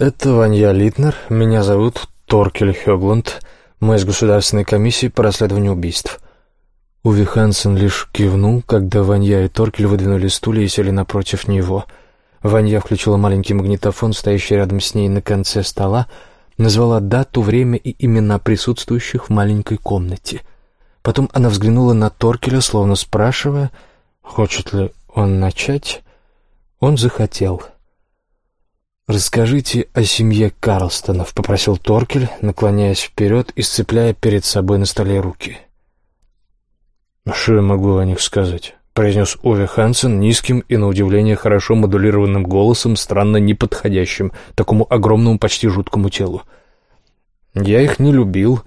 «Это Ванья Литнер. Меня зовут Торкель Хёгланд. Мы из Государственной комиссии по расследованию убийств». Уви Хансен лишь кивнул, когда Ванья и Торкель выдвинули стулья и сели напротив него. Ванья включила маленький магнитофон, стоящий рядом с ней на конце стола, назвала дату, время и имена присутствующих в маленькой комнате. Потом она взглянула на Торкеля, словно спрашивая, хочет ли он начать. Он захотел. «Расскажите о семье Карлстонов», — попросил Торкель, наклоняясь вперед и сцепляя перед собой на столе руки. «Что я могу о них сказать?» — произнес Ови Хансен низким и, на удивление, хорошо модулированным голосом, странно неподходящим такому огромному, почти жуткому телу. «Я их не любил.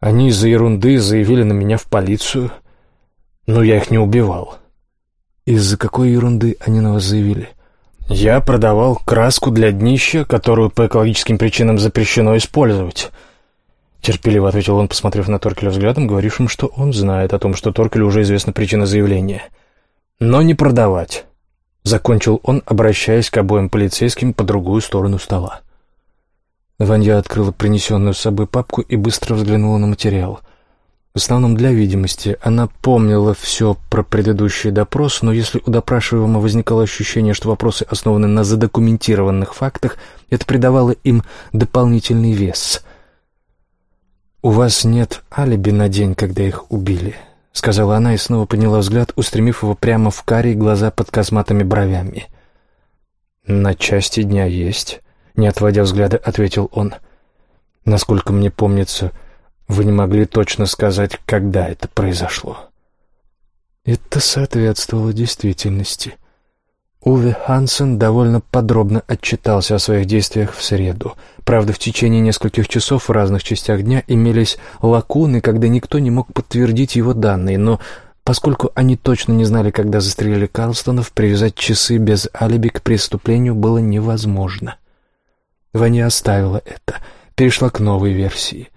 Они из-за ерунды заявили на меня в полицию. Но я их не убивал». «Из-за какой ерунды они на вас заявили?» «Я продавал краску для днища, которую по экологическим причинам запрещено использовать». Терпеливо ответил он, посмотрев на Торкеля взглядом, говорившим, что он знает о том, что Торкелю уже известна причина заявления. «Но не продавать», — закончил он, обращаясь к обоим полицейским по другую сторону стола. Ванья открыла принесенную с собой папку и быстро взглянула на материал. В основном для видимости. Она помнила все про предыдущий допрос, но если у допрашиваемого возникало ощущение, что вопросы основаны на задокументированных фактах, это придавало им дополнительный вес — «У вас нет алиби на день, когда их убили», — сказала она и снова подняла взгляд, устремив его прямо в карие глаза под косматыми бровями. «На части дня есть», — не отводя взгляда, ответил он. «Насколько мне помнится, вы не могли точно сказать, когда это произошло». Это соответствовало действительности. Уве Хансен довольно подробно отчитался о своих действиях в среду. Правда, в течение нескольких часов в разных частях дня имелись лакуны, когда никто не мог подтвердить его данные, но поскольку они точно не знали, когда застрелили Карлстонов, привязать часы без алиби к преступлению было невозможно. Ваня оставила это, перешла к новой версии.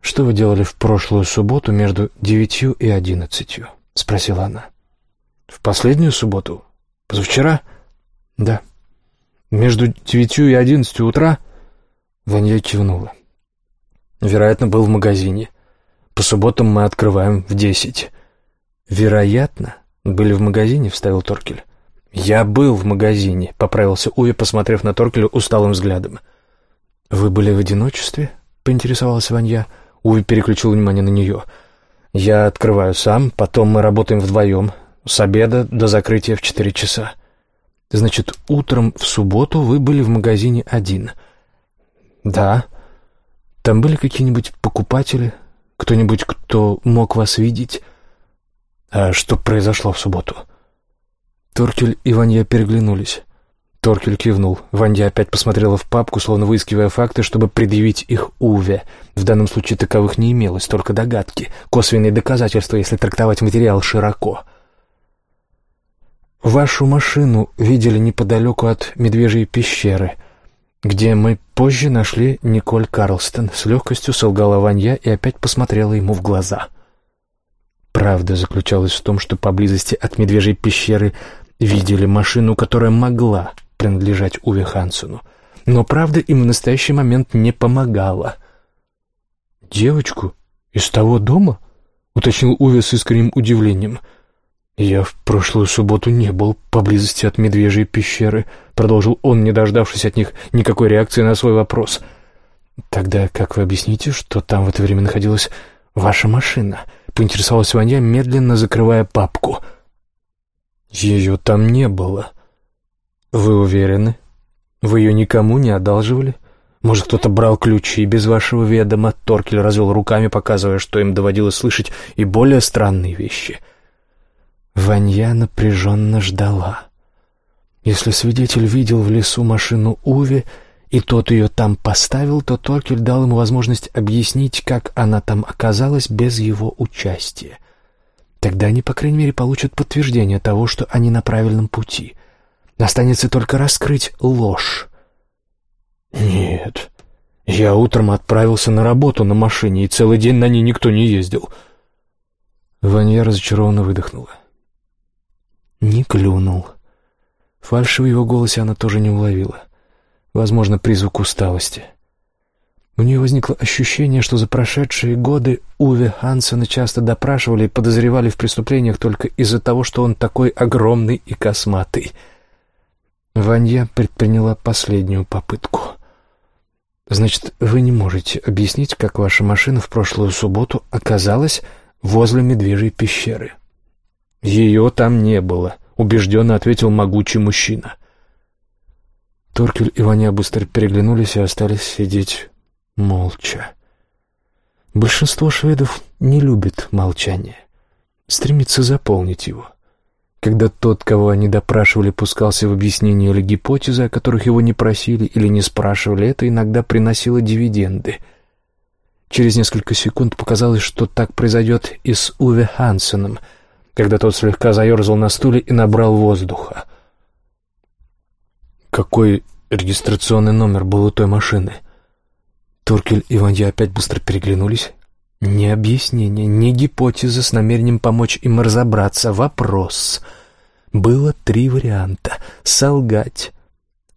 «Что вы делали в прошлую субботу между девятью и одиннадцатью?» — спросила она. «В последнюю субботу?» Позавчера? Да. Между девятью и одиннадцатью утра? Ванья кивнула. Вероятно, был в магазине. По субботам мы открываем в десять. Вероятно, были в магазине, вставил Торкель. Я был в магазине, поправился Уви, посмотрев на Торкеля усталым взглядом. Вы были в одиночестве? поинтересовалась Ванья. Уви переключил внимание на нее. Я открываю сам, потом мы работаем вдвоем. С обеда до закрытия в четыре часа. Значит, утром в субботу вы были в магазине один. Да. Там были какие-нибудь покупатели? Кто-нибудь, кто мог вас видеть? А что произошло в субботу? Торкель и Ванья переглянулись. Торкель кивнул. Ванья опять посмотрела в папку, словно выискивая факты, чтобы предъявить их Уве. В данном случае таковых не имелось, только догадки, косвенные доказательства, если трактовать материал широко. Вашу машину видели неподалеку от Медвежьей пещеры, где мы позже нашли Николь Карлстон. С легкостью солгала Ванья и опять посмотрела ему в глаза. Правда заключалась в том, что поблизости от Медвежьей пещеры видели машину, которая могла принадлежать Уве Хансену. Но правда им в настоящий момент не помогала. «Девочку? Из того дома?» — уточнил Уве с искренним удивлением — «Я в прошлую субботу не был поблизости от Медвежьей пещеры», — продолжил он, не дождавшись от них никакой реакции на свой вопрос. «Тогда как вы объясните, что там в это время находилась ваша машина?» — поинтересовалась Ваня, медленно закрывая папку. «Ее там не было». «Вы уверены? Вы ее никому не одалживали? Может, кто-то брал ключи без вашего ведома?» Торкель развел руками, показывая, что им доводилось слышать и более странные вещи — Ванья напряженно ждала. Если свидетель видел в лесу машину Уви, и тот ее там поставил, то Торкель дал ему возможность объяснить, как она там оказалась без его участия. Тогда они, по крайней мере, получат подтверждение того, что они на правильном пути. Останется только раскрыть ложь. «Нет, я утром отправился на работу на машине, и целый день на ней никто не ездил». Ванья разочарованно выдохнула. Не клюнул. Фальши в его голосе она тоже не уловила. возможно, призвук усталости. У нее возникло ощущение, что за прошедшие годы Уве Хансена часто допрашивали и подозревали в преступлениях только из-за того, что он такой огромный и косматый. Ванья предприняла последнюю попытку. «Значит, вы не можете объяснить, как ваша машина в прошлую субботу оказалась возле Медвежьей пещеры?» «Ее там не было», — убежденно ответил могучий мужчина. Торкель и Ваня быстро переглянулись и остались сидеть молча. Большинство шведов не любит молчание, стремится заполнить его. Когда тот, кого они допрашивали, пускался в объяснение или гипотезы, о которых его не просили или не спрашивали, это иногда приносило дивиденды. Через несколько секунд показалось, что так произойдет и с Уве Хансеном, когда тот слегка заерзал на стуле и набрал воздуха. Какой регистрационный номер был у той машины? — Туркель и Ванья опять быстро переглянулись. Ни объяснения, ни гипотезы с намерением помочь им разобраться. Вопрос. Было три варианта. Солгать.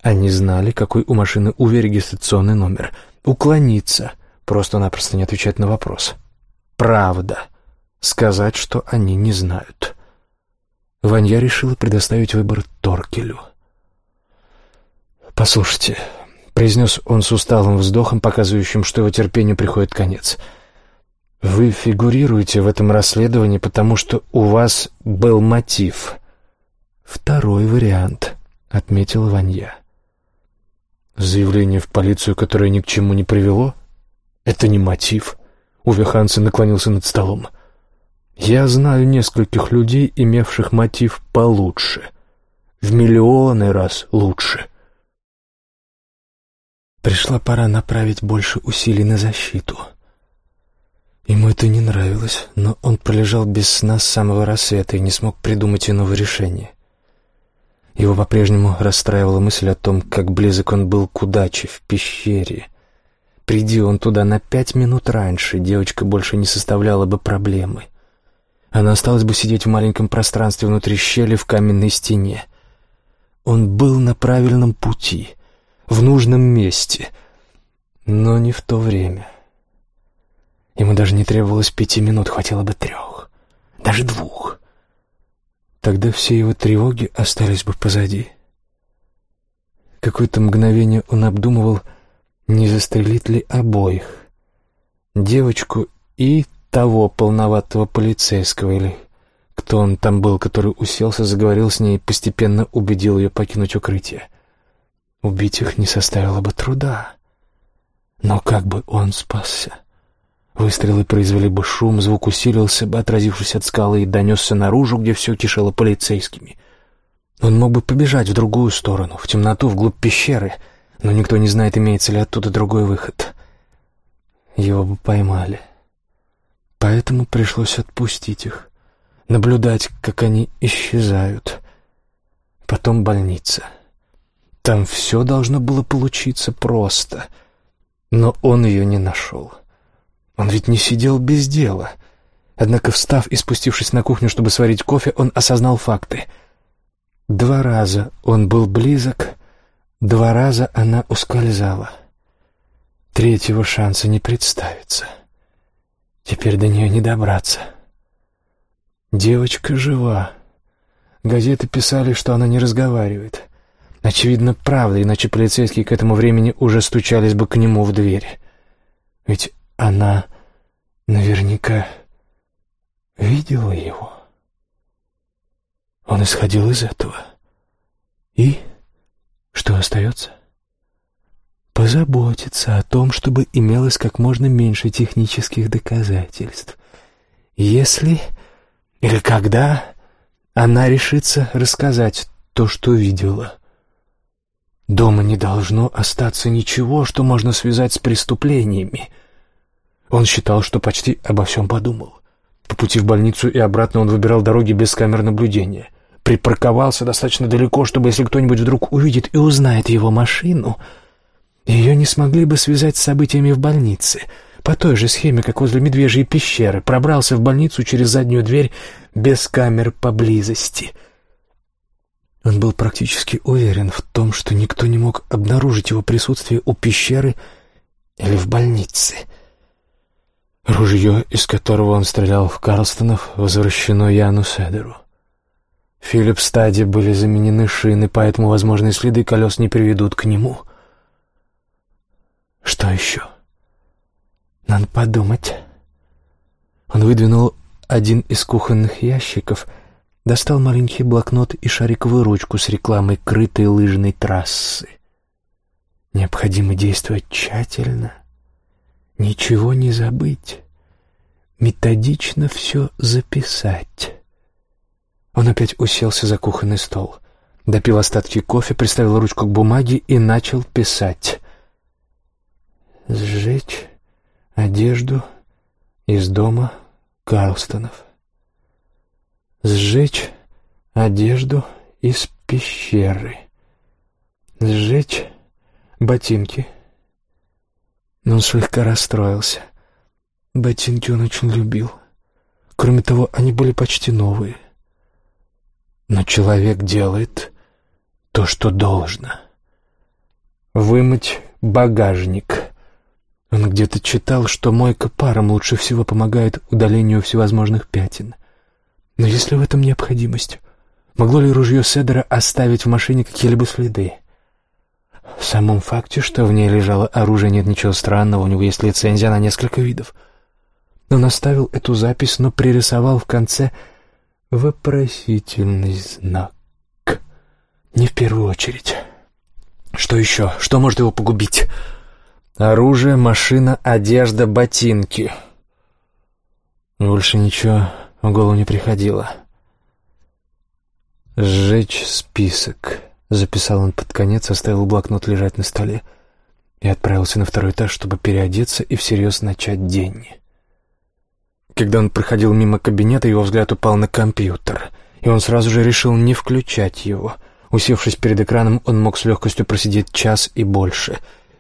Они знали, какой у машины УВИ регистрационный номер. Уклониться. Просто-напросто не отвечать на вопрос. Правда. Сказать, что они не знают. Ванья решила предоставить выбор Торкелю. «Послушайте, — произнес он с усталым вздохом, показывающим, что его терпению приходит конец. «Вы фигурируете в этом расследовании, потому что у вас был мотив». «Второй вариант», — отметил Ванья. «Заявление в полицию, которое ни к чему не привело? Это не мотив». Уве Хансен наклонился над столом. «Я знаю нескольких людей, имевших мотив получше. В миллионы раз лучше». Пришла пора направить больше усилий на защиту. Ему это не нравилось, но он пролежал без сна с самого рассвета и не смог придумать иного решения. Его по-прежнему расстраивала мысль о том, как близок он был к удаче в пещере. Приди он туда на пять минут раньше, девочка больше не составляла бы проблемы. Она осталась бы сидеть в маленьком пространстве внутри щели в каменной стене. Он был на правильном пути — в нужном месте, но не в то время. Ему даже не требовалось пяти минут, хватило бы трех, даже двух. Тогда все его тревоги остались бы позади. Какое-то мгновение он обдумывал, не застрелить ли обоих. Девочку и того полноватого полицейского, или кто он там был, который уселся, заговорил с ней и постепенно убедил ее покинуть укрытие. Убить их не составило бы труда. Но как бы он спасся? Выстрелы произвели бы шум, звук усилился бы, отразившись от скалы, и донесся наружу, где все кишело полицейскими. Он мог бы побежать в другую сторону, в темноту, вглубь пещеры, но никто не знает, имеется ли оттуда другой выход. Его бы поймали. Поэтому пришлось отпустить их, наблюдать, как они исчезают. Потом больница — там все должно было получиться просто. Но он ее не нашел. Он ведь не сидел без дела. Однако, встав и спустившись на кухню, чтобы сварить кофе, он осознал факты. Два раза он был близок, два раза она ускользала. Третьего шанса не представится. Теперь до нее не добраться. Девочка жива. Газеты писали, что она не разговаривает. Очевидно, правда, иначе полицейские к этому времени уже стучались бы к нему в дверь. Ведь она наверняка видела его. Он исходил из этого. И что остается? Позаботиться о том, чтобы имелось как можно меньше технических доказательств. Если или когда она решится рассказать то, что видела — Дома не должно остаться ничего, что можно связать с преступлениями. Он считал, что почти обо всем подумал. По пути в больницу и обратно он выбирал дороги без камер наблюдения. Припарковался достаточно далеко, чтобы если кто-нибудь вдруг увидит и узнает его машину, ее не смогли бы связать с событиями в больнице. По той же схеме, как возле медвежьей пещеры, пробрался в больницу через заднюю дверь без камер поблизости — Он был практически уверен в том, что никто не мог обнаружить его присутствие у пещеры или в больнице. Ружье, из которого он стрелял в Карлстонов, возвращено Яну Седеру. Филипп Стади были заменены шины, поэтому возможные следы колес не приведут к нему. Что еще? Надо подумать. Он выдвинул один из кухонных ящиков — достал маленький блокнот и шариковую ручку с рекламой крытой лыжной трассы. Необходимо действовать тщательно, ничего не забыть, методично все записать. Он опять уселся за кухонный стол, допил остатки кофе, приставил ручку к бумаге и начал писать. «Сжечь одежду из дома Карлстонов» сжечь одежду из пещеры, сжечь ботинки. Но он слегка расстроился. Ботинки он очень любил. Кроме того, они были почти новые. Но человек делает то, что должно. Вымыть багажник. Он где-то читал, что мойка паром лучше всего помогает удалению всевозможных пятен. Но есть ли в этом необходимость? Могло ли ружье Седера оставить в машине какие-либо следы? В самом факте, что в ней лежало оружие, нет ничего странного, у него есть лицензия на несколько видов. Он оставил эту запись, но пририсовал в конце вопросительный знак. Не в первую очередь. Что еще? Что может его погубить? Оружие, машина, одежда, ботинки. Больше ничего в голову не приходило. «Сжечь список», — записал он под конец, оставил блокнот лежать на столе и отправился на второй этаж, чтобы переодеться и всерьез начать день. Когда он проходил мимо кабинета, его взгляд упал на компьютер, и он сразу же решил не включать его. Усевшись перед экраном, он мог с легкостью просидеть час и больше.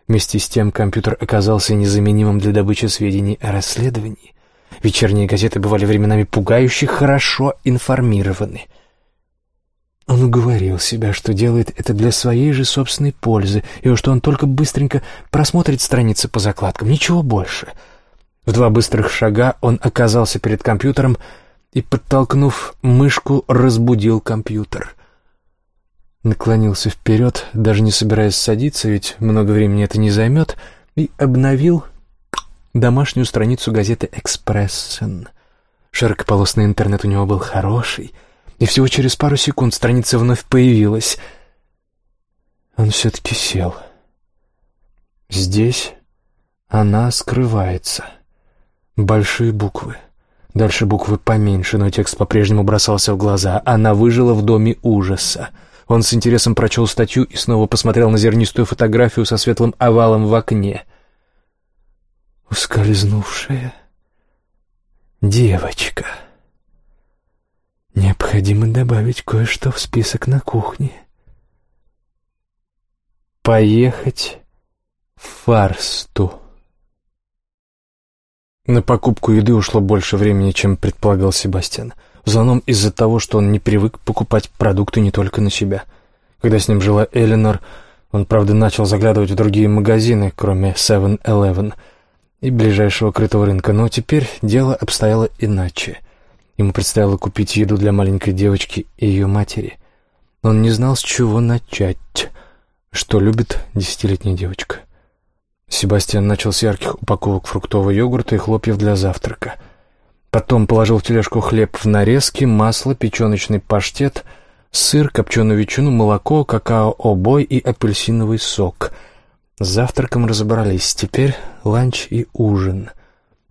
Вместе с тем компьютер оказался незаменимым для добычи сведений о расследовании. Вечерние газеты бывали временами пугающе хорошо информированы. Он уговорил себя, что делает это для своей же собственной пользы, и что он только быстренько просмотрит страницы по закладкам, ничего больше. В два быстрых шага он оказался перед компьютером и, подтолкнув мышку, разбудил компьютер. Наклонился вперед, даже не собираясь садиться, ведь много времени это не займет, и обновил домашнюю страницу газеты «Экспрессен». Широкополосный интернет у него был хороший, и всего через пару секунд страница вновь появилась. Он все-таки сел. Здесь она скрывается. Большие буквы. Дальше буквы поменьше, но текст по-прежнему бросался в глаза. Она выжила в доме ужаса. Он с интересом прочел статью и снова посмотрел на зернистую фотографию со светлым овалом в окне ускользнувшая девочка. Необходимо добавить кое-что в список на кухне. Поехать в Фарсту. На покупку еды ушло больше времени, чем предполагал Себастьян. В основном из-за того, что он не привык покупать продукты не только на себя. Когда с ним жила Эленор, он, правда, начал заглядывать в другие магазины, кроме 7-Eleven — и ближайшего крытого рынка, но теперь дело обстояло иначе. Ему предстояло купить еду для маленькой девочки и ее матери. Он не знал, с чего начать, что любит десятилетняя девочка. Себастьян начал с ярких упаковок фруктового йогурта и хлопьев для завтрака. Потом положил в тележку хлеб в нарезки, масло, печеночный паштет, сыр, копченую ветчину, молоко, какао-обой и апельсиновый сок — с завтраком разобрались, теперь ланч и ужин.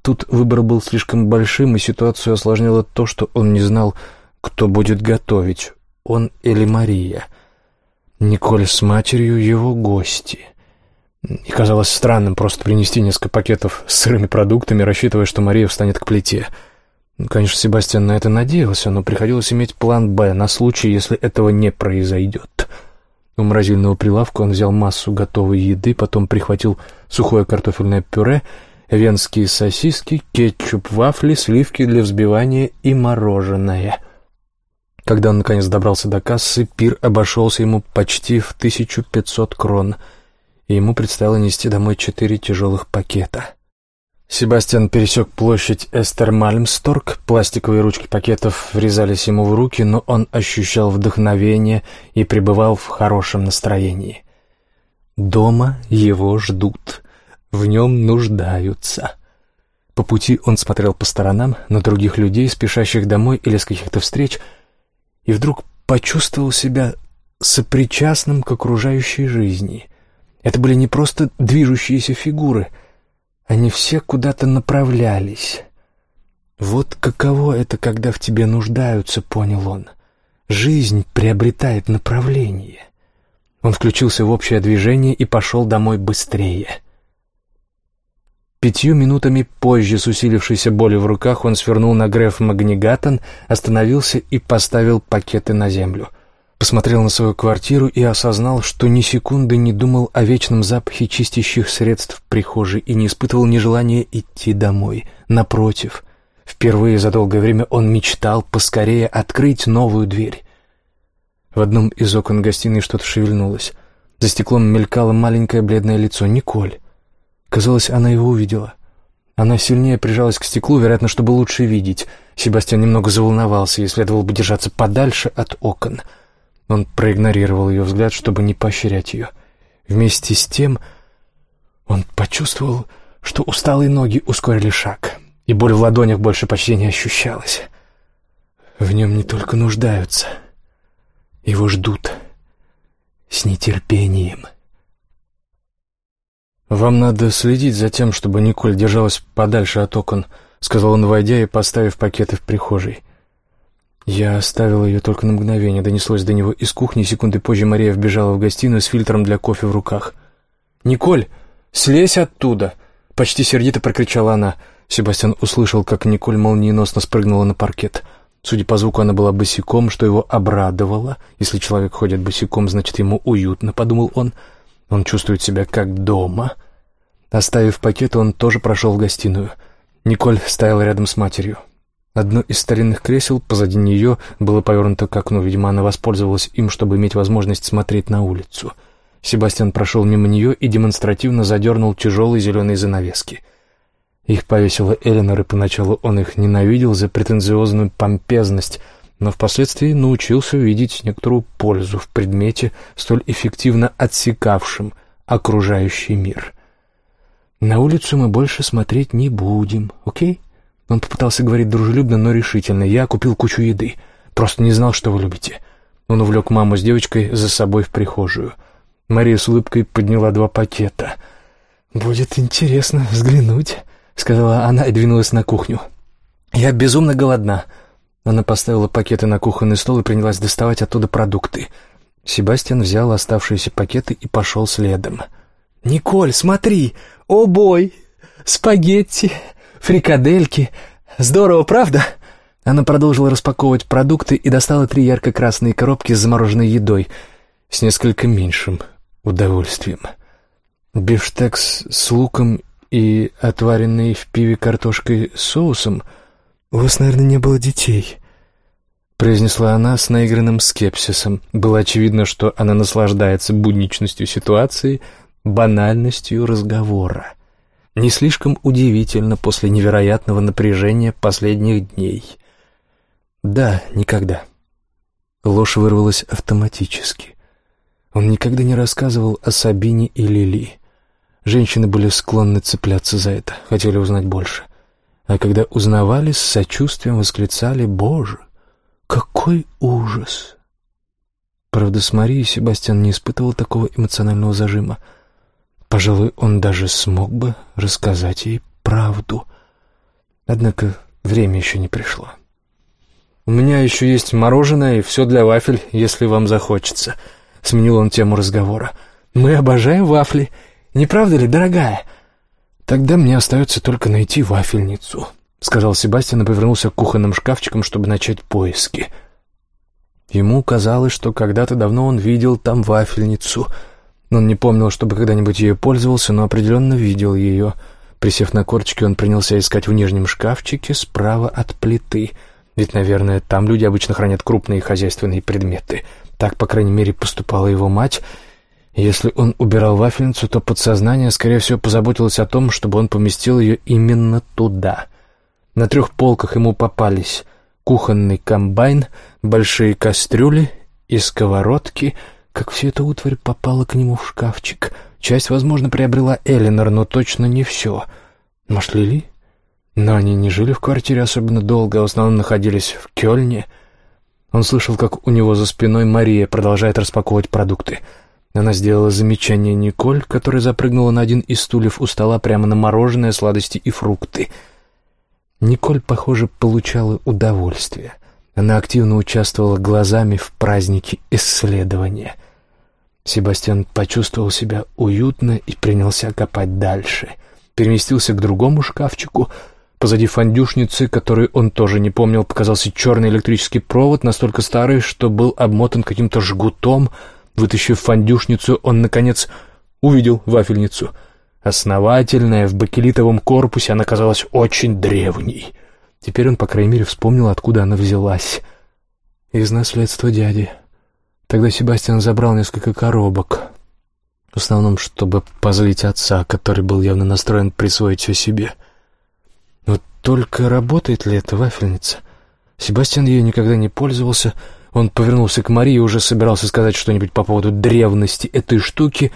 Тут выбор был слишком большим, и ситуацию осложнило то, что он не знал, кто будет готовить, он или Мария. Николь с матерью его гости. И казалось странным просто принести несколько пакетов с сырыми продуктами, рассчитывая, что Мария встанет к плите. Конечно, Себастьян на это надеялся, но приходилось иметь план «Б» на случай, если этого не произойдет. У морозильного прилавка он взял массу готовой еды, потом прихватил сухое картофельное пюре, венские сосиски, кетчуп, вафли, сливки для взбивания и мороженое. Когда он наконец добрался до кассы, пир обошелся ему почти в 1500 крон, и ему предстояло нести домой четыре тяжелых пакета. Себастьян пересек площадь Эстермальмсторг, пластиковые ручки пакетов врезались ему в руки, но он ощущал вдохновение и пребывал в хорошем настроении. Дома его ждут, в нем нуждаются. По пути он смотрел по сторонам на других людей, спешащих домой или с каких-то встреч, и вдруг почувствовал себя сопричастным к окружающей жизни. Это были не просто движущиеся фигуры — они все куда-то направлялись. Вот каково это, когда в тебе нуждаются, понял он. Жизнь приобретает направление. Он включился в общее движение и пошел домой быстрее. Пятью минутами позже, с усилившейся болью в руках, он свернул на Греф Магнигатон, остановился и поставил пакеты на землю — посмотрел на свою квартиру и осознал, что ни секунды не думал о вечном запахе чистящих средств в прихожей и не испытывал ни желания идти домой. Напротив, впервые за долгое время он мечтал поскорее открыть новую дверь. В одном из окон гостиной что-то шевельнулось. За стеклом мелькало маленькое бледное лицо Николь. Казалось, она его увидела. Она сильнее прижалась к стеклу, вероятно, чтобы лучше видеть. Себастьян немного заволновался и следовало бы держаться подальше от окон — он проигнорировал ее взгляд, чтобы не поощрять ее. Вместе с тем он почувствовал, что усталые ноги ускорили шаг, и боль в ладонях больше почти не ощущалась. В нем не только нуждаются, его ждут с нетерпением. «Вам надо следить за тем, чтобы Николь держалась подальше от окон», — сказал он, войдя и поставив пакеты в прихожей. Я оставил ее только на мгновение, донеслось до него из кухни, секунды позже Мария вбежала в гостиную с фильтром для кофе в руках. «Николь, слезь оттуда!» — почти сердито прокричала она. Себастьян услышал, как Николь молниеносно спрыгнула на паркет. Судя по звуку, она была босиком, что его обрадовало. Если человек ходит босиком, значит, ему уютно, — подумал он. Он чувствует себя как дома. Оставив пакет, он тоже прошел в гостиную. Николь стояла рядом с матерью. Одно из старинных кресел позади нее было повернуто к окну, видимо, она воспользовалась им, чтобы иметь возможность смотреть на улицу. Себастьян прошел мимо нее и демонстративно задернул тяжелые зеленые занавески. Их повесила Эленор, и поначалу он их ненавидел за претенциозную помпезность, но впоследствии научился видеть некоторую пользу в предмете, столь эффективно отсекавшем окружающий мир. «На улицу мы больше смотреть не будем, окей?» Он попытался говорить дружелюбно, но решительно. «Я купил кучу еды. Просто не знал, что вы любите». Он увлек маму с девочкой за собой в прихожую. Мария с улыбкой подняла два пакета. «Будет интересно взглянуть», — сказала она и двинулась на кухню. «Я безумно голодна». Она поставила пакеты на кухонный стол и принялась доставать оттуда продукты. Себастьян взял оставшиеся пакеты и пошел следом. «Николь, смотри! О, бой! Спагетти! фрикадельки. Здорово, правда?» Она продолжила распаковывать продукты и достала три ярко-красные коробки с замороженной едой с несколько меньшим удовольствием. Бифштекс с луком и отваренный в пиве картошкой соусом. «У вас, наверное, не было детей», — произнесла она с наигранным скепсисом. Было очевидно, что она наслаждается будничностью ситуации, банальностью разговора. Не слишком удивительно после невероятного напряжения последних дней. Да, никогда. Ложь вырвалась автоматически. Он никогда не рассказывал о Сабине и Лили. Женщины были склонны цепляться за это, хотели узнать больше. А когда узнавали, с сочувствием восклицали «Боже, какой ужас!» Правда, с Марией Себастьян не испытывал такого эмоционального зажима. Пожалуй, он даже смог бы рассказать ей правду. Однако время еще не пришло. «У меня еще есть мороженое и все для вафель, если вам захочется», — сменил он тему разговора. «Мы обожаем вафли, не правда ли, дорогая?» «Тогда мне остается только найти вафельницу», — сказал Себастьян и повернулся к кухонным шкафчикам, чтобы начать поиски. Ему казалось, что когда-то давно он видел там вафельницу — он не помнил, чтобы когда-нибудь ею пользовался, но определенно видел ее. Присев на корточки, он принялся искать в нижнем шкафчике справа от плиты. Ведь, наверное, там люди обычно хранят крупные хозяйственные предметы. Так, по крайней мере, поступала его мать. Если он убирал вафельницу, то подсознание, скорее всего, позаботилось о том, чтобы он поместил ее именно туда. На трех полках ему попались кухонный комбайн, большие кастрюли и сковородки. Как все это утварь попала к нему в шкафчик. Часть, возможно, приобрела Элинор, но точно не все. Может, Лили? Но они не жили в квартире особенно долго, а в основном находились в Кёльне. Он слышал, как у него за спиной Мария продолжает распаковывать продукты. Она сделала замечание Николь, которая запрыгнула на один из стульев у стола прямо на мороженое, сладости и фрукты. Николь, похоже, получала удовольствие. Она активно участвовала глазами в празднике исследования. Себастьян почувствовал себя уютно и принялся копать дальше. Переместился к другому шкафчику — Позади фандюшницы, которую он тоже не помнил, показался черный электрический провод, настолько старый, что был обмотан каким-то жгутом. Вытащив фандюшницу, он, наконец, увидел вафельницу. Основательная, в бакелитовом корпусе, она казалась очень древней. Теперь он, по крайней мере, вспомнил, откуда она взялась. Из наследства дяди. Тогда Себастьян забрал несколько коробок. В основном, чтобы позлить отца, который был явно настроен присвоить все себе. — только работает ли эта вафельница? Себастьян ее никогда не пользовался. Он повернулся к Марии и уже собирался сказать что-нибудь по поводу древности этой штуки,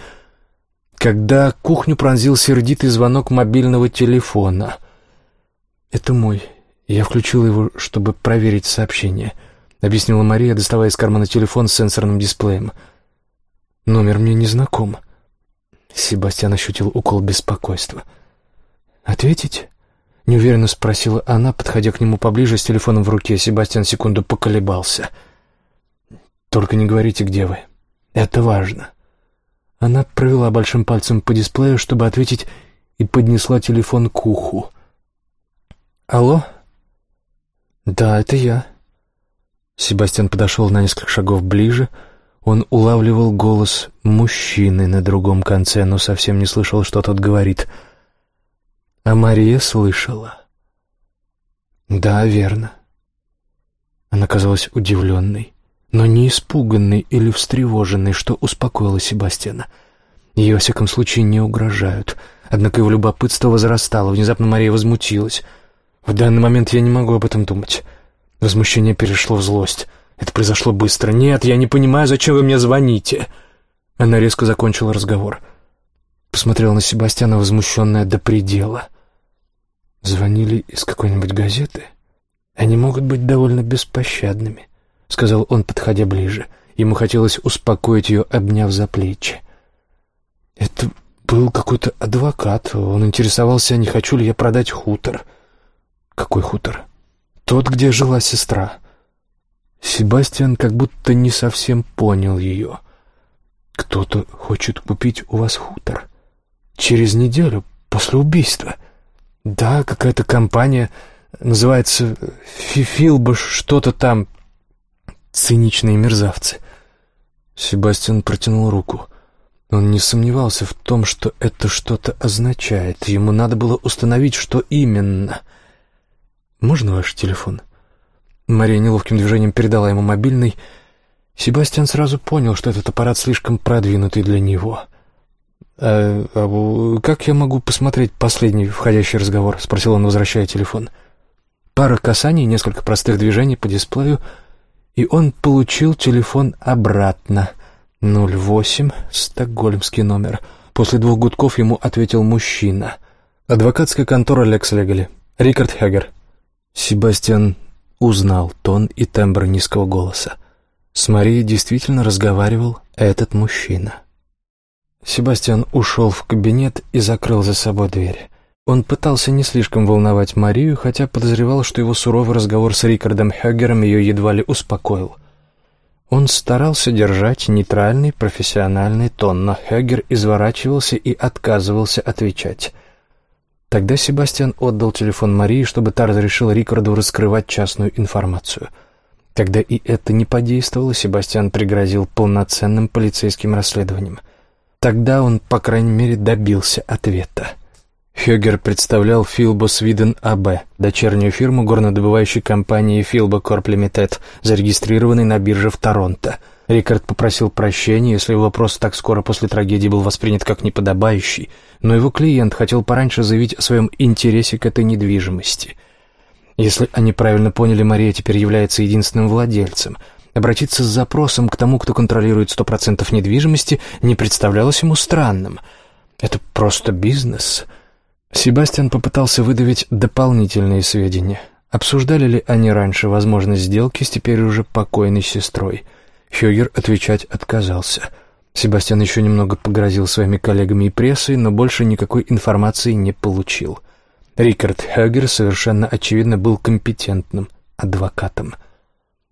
когда кухню пронзил сердитый звонок мобильного телефона. «Это мой. Я включил его, чтобы проверить сообщение», — объяснила Мария, доставая из кармана телефон с сенсорным дисплеем. «Номер мне не знаком». Себастьян ощутил укол беспокойства. «Ответить?» Неуверенно спросила она, подходя к нему поближе с телефоном в руке. Себастьян секунду поколебался. «Только не говорите, где вы. Это важно». Она провела большим пальцем по дисплею, чтобы ответить, и поднесла телефон к уху. «Алло?» «Да, это я». Себастьян подошел на несколько шагов ближе. Он улавливал голос мужчины на другом конце, но совсем не слышал, что тот говорит — а Мария слышала. Да, верно. Она казалась удивленной, но не испуганной или встревоженной, что успокоило Себастьяна. Ей, во всяком случае, не угрожают. Однако его любопытство возрастало. Внезапно Мария возмутилась. В данный момент я не могу об этом думать. Возмущение перешло в злость. Это произошло быстро. «Нет, я не понимаю, зачем вы мне звоните?» Она резко закончила разговор. Посмотрела на Себастьяна, возмущенная до предела. Звонили из какой-нибудь газеты? Они могут быть довольно беспощадными, — сказал он, подходя ближе. Ему хотелось успокоить ее, обняв за плечи. Это был какой-то адвокат. Он интересовался, не хочу ли я продать хутор. Какой хутор? Тот, где жила сестра. Себастьян как будто не совсем понял ее. Кто-то хочет купить у вас хутор. Через неделю после убийства — «Да, какая-то компания. Называется Фифилбаш, что-то там. Циничные мерзавцы». Себастьян протянул руку. Он не сомневался в том, что это что-то означает. Ему надо было установить, что именно. «Можно ваш телефон?» Мария неловким движением передала ему мобильный. Себастьян сразу понял, что этот аппарат слишком продвинутый для него — «А, а как я могу посмотреть последний входящий разговор?» — спросил он, возвращая телефон. Пара касаний, несколько простых движений по дисплею, и он получил телефон обратно. 08, стокгольмский номер. После двух гудков ему ответил мужчина. Адвокатская контора Лекс Легали. Рикард Хегер. Себастьян узнал тон и тембр низкого голоса. С Марией действительно разговаривал этот мужчина. Себастьян ушел в кабинет и закрыл за собой дверь. Он пытался не слишком волновать Марию, хотя подозревал, что его суровый разговор с Рикардом Хёггером ее едва ли успокоил. Он старался держать нейтральный профессиональный тон, но Хёггер изворачивался и отказывался отвечать. Тогда Себастьян отдал телефон Марии, чтобы та разрешила Рикарду раскрывать частную информацию. Когда и это не подействовало, Себастьян пригрозил полноценным полицейским расследованием — Тогда он, по крайней мере, добился ответа. Хёгер представлял Филбо Свиден АБ, дочернюю фирму горнодобывающей компании Филбо Корп Лимитед, зарегистрированной на бирже в Торонто. Рикард попросил прощения, если его вопрос так скоро после трагедии был воспринят как неподобающий, но его клиент хотел пораньше заявить о своем интересе к этой недвижимости. Если они правильно поняли, Мария теперь является единственным владельцем. Обратиться с запросом к тому, кто контролирует сто процентов недвижимости, не представлялось ему странным. Это просто бизнес — Себастьян попытался выдавить дополнительные сведения. Обсуждали ли они раньше возможность сделки с теперь уже покойной сестрой? Хюгер отвечать отказался. Себастьян еще немного погрозил своими коллегами и прессой, но больше никакой информации не получил. Рикард Хюгер совершенно очевидно был компетентным адвокатом.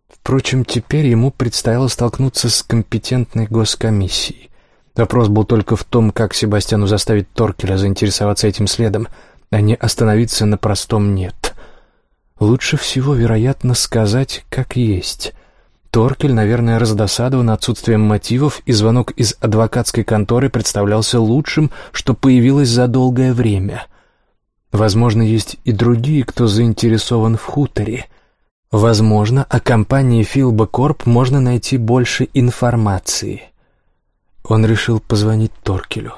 Впрочем, теперь ему предстояло столкнуться с компетентной госкомиссией. Вопрос был только в том, как Себастьяну заставить Торкеля заинтересоваться этим следом, а не остановиться на простом «нет». Лучше всего, вероятно, сказать «как есть». Торкель, наверное, раздосадован отсутствием мотивов, и звонок из адвокатской конторы представлялся лучшим, что появилось за долгое время. Возможно, есть и другие, кто заинтересован в хуторе. Возможно, о компании Филба Корп можно найти больше информации. Он решил позвонить Торкелю.